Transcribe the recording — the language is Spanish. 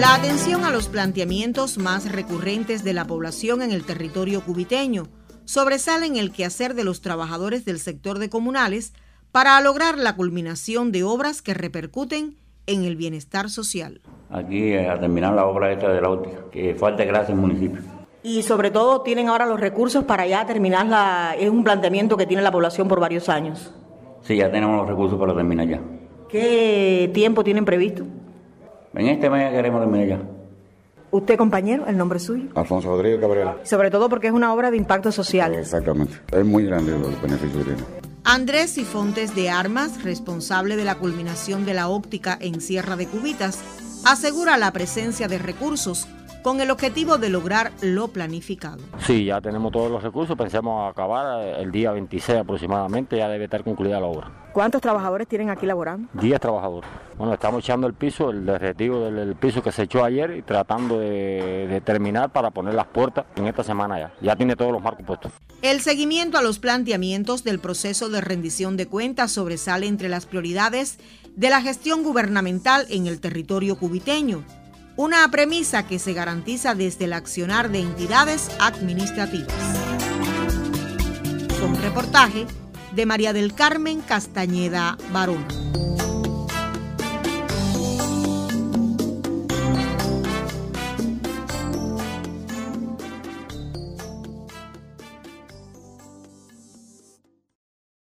La atención a los planteamientos más recurrentes de la población en el territorio cubiteño sobresale en el quehacer de los trabajadores del sector de comunales para lograr la culminación de obras que repercuten en el bienestar social. Aquí eh, a terminar la obra esta de la óptica, que falta gracias al municipio. Y sobre todo tienen ahora los recursos para ya terminarla, es un planteamiento que tiene la población por varios años. Sí, ya tenemos los recursos para terminar ya. ¿Qué tiempo tienen previsto? En este mes queremos terminar ya. ¿Usted, compañero, el nombre suyo? Alfonso Rodríguez Cabrera. Sobre todo porque es una obra de impacto social. Exactamente. Es muy grande los beneficios que tiene. Andrés Cifontes de Armas, responsable de la culminación de la óptica en Sierra de Cubitas, asegura la presencia de recursos con el objetivo de lograr lo planificado. Sí, ya tenemos todos los recursos, pensamos acabar el día 26 aproximadamente, ya debe estar concluida la obra. ¿Cuántos trabajadores tienen aquí laborando? 10 trabajadores. Bueno, estamos echando el piso, el derretivo del piso que se echó ayer y tratando de, de terminar para poner las puertas en esta semana ya. Ya tiene todos los marcos puestos. El seguimiento a los planteamientos del proceso de rendición de cuentas sobresale entre las prioridades de la gestión gubernamental en el territorio cubiteño una premisa que se garantiza desde el accionar de entidades administrativas. Un reportaje de María del Carmen Castañeda Barón.